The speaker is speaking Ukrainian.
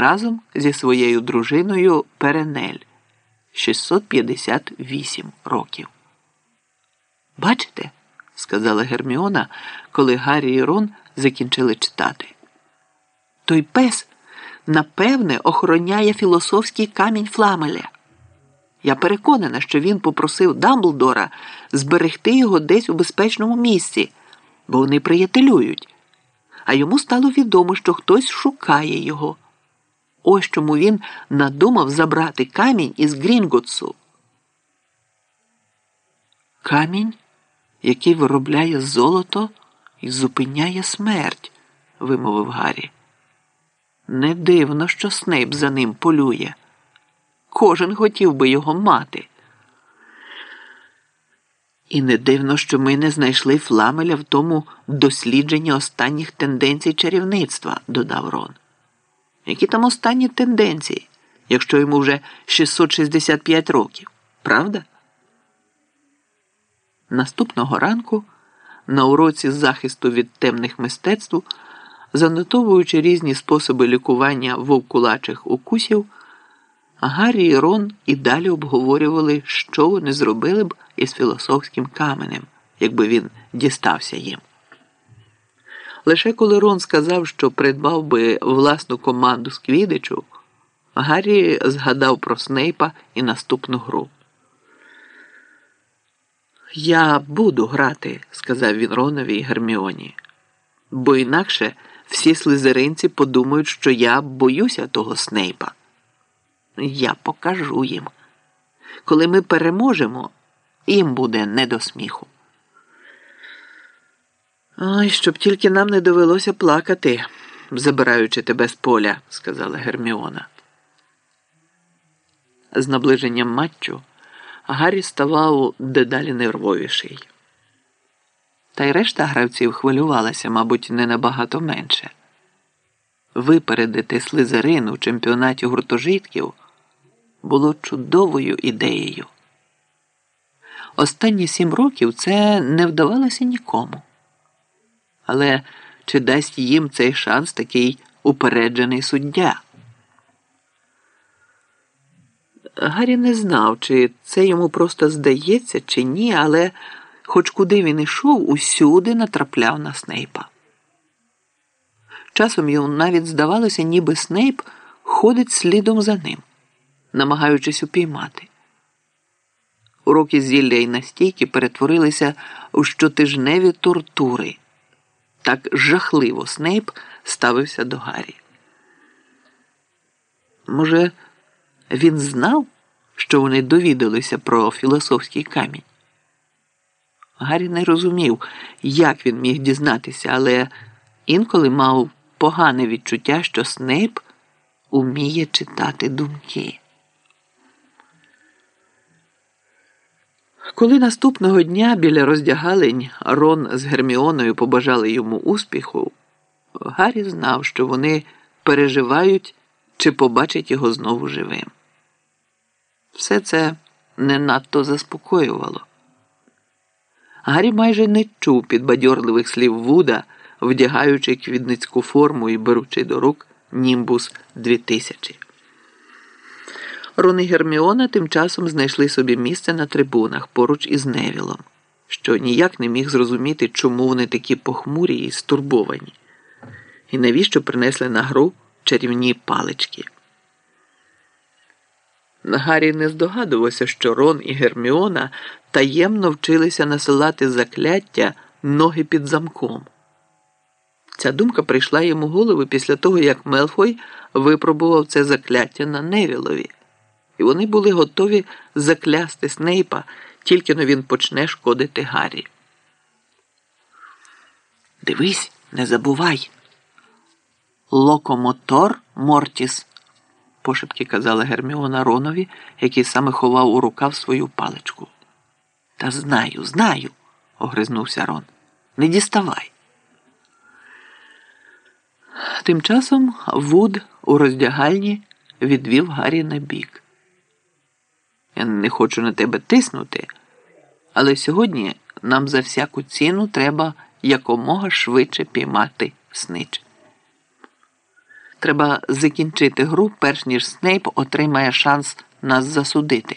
разом зі своєю дружиною Перенель 658 років. Бачите, сказала Герміона, коли Гаррі і Рон закінчили читати. Той пес, напевне, охороняє філософський камінь Фламеля. Я переконана, що він попросив Дамблдора зберегти його десь у безпечному місці, бо вони приятелюють. А йому стало відомо, що хтось шукає його. Ось чому він надумав забрати камінь із Грінготсу. Камінь, який виробляє золото і зупиняє смерть, вимовив Гаррі. Не дивно, що Снейп за ним полює. Кожен хотів би його мати. І не дивно, що ми не знайшли фламеля в тому дослідженні останніх тенденцій чарівництва, додав Рон. Які там останні тенденції, якщо йому вже 665 років, правда? Наступного ранку на уроці захисту від темних мистецтв, занотовуючи різні способи лікування вовкулачих укусів, Гаррі і Рон і далі обговорювали, що вони зробили б із філософським каменем, якби він дістався їм. Лише коли Рон сказав, що придбав би власну команду з Квідичу, Гаррі згадав про Снейпа і наступну гру. Я буду грати, сказав він Ронові і Герміоні, бо інакше всі слизеринці подумають, що я боюся того Снейпа. Я покажу їм. Коли ми переможемо, їм буде не до сміху. Ой, щоб тільки нам не довелося плакати, забираючи тебе з поля, сказала Герміона. З наближенням матчу Гаррі ставав дедалі нервовіший. Та й решта гравців хвилювалася, мабуть, не набагато менше. Випередити слизерин у чемпіонаті гуртожитків було чудовою ідеєю. Останні сім років це не вдавалося нікому. Але чи дасть їм цей шанс такий упереджений суддя? Гаррі не знав, чи це йому просто здається, чи ні, але хоч куди він ішов, усюди натрапляв на Снейпа. Часом йому навіть здавалося, ніби Снейп ходить слідом за ним, намагаючись упіймати. Уроки зілля і настійки перетворилися у щотижневі тортури. Так жахливо Снейп ставився до Гаррі. Може, він знав, що вони довідалися про філософський камінь? Гаррі не розумів, як він міг дізнатися, але інколи мав погане відчуття, що Снейп уміє читати думки. Коли наступного дня біля роздягалень Рон з Герміоною побажали йому успіху, Гаррі знав, що вони переживають чи побачать його знову живим. Все це не надто заспокоювало. Гаррі майже не чув підбадьорливих слів Вуда, вдягаючи квідницьку форму і беручи до рук Німбус 2000. Рон і Герміона тим часом знайшли собі місце на трибунах поруч із Невілом, що ніяк не міг зрозуміти, чому вони такі похмурі і стурбовані, і навіщо принесли на гру чарівні палички. Гаррі не здогадувався, що Рон і Герміона таємно вчилися насилати закляття ноги під замком. Ця думка прийшла йому голову після того, як Мелфой випробував це закляття на Невілові, і вони були готові заклясти Снейпа, тільки но він почне шкодити Гаррі. Дивись, не забувай. Локомотор Мортіс пошепки казала Герміона Ронові, який саме ховав у рукав свою паличку. Та знаю, знаю, огризнувся Рон. Не діставай. Тим часом Вуд у роздягальні відвів Гаррі на бік. Я не хочу на тебе тиснути, але сьогодні нам за всяку ціну треба якомога швидше піймати снич. Треба закінчити гру, перш ніж Снейп отримає шанс нас засудити.